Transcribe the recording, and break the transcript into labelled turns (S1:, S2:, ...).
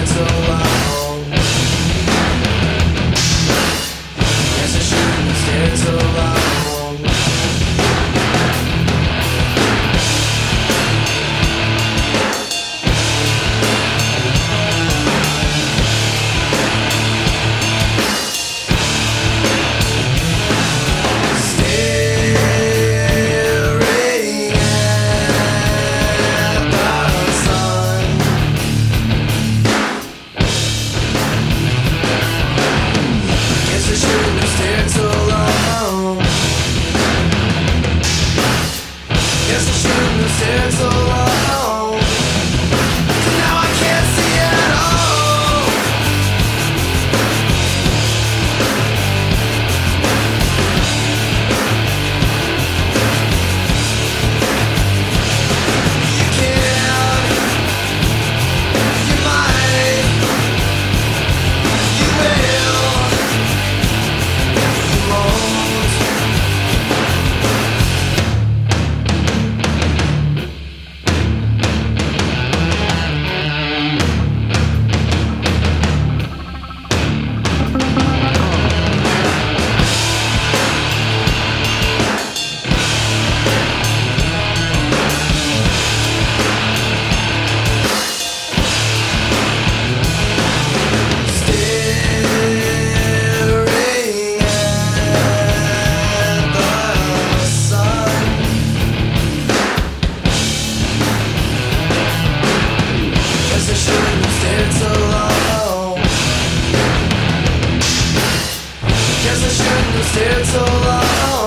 S1: mental so long.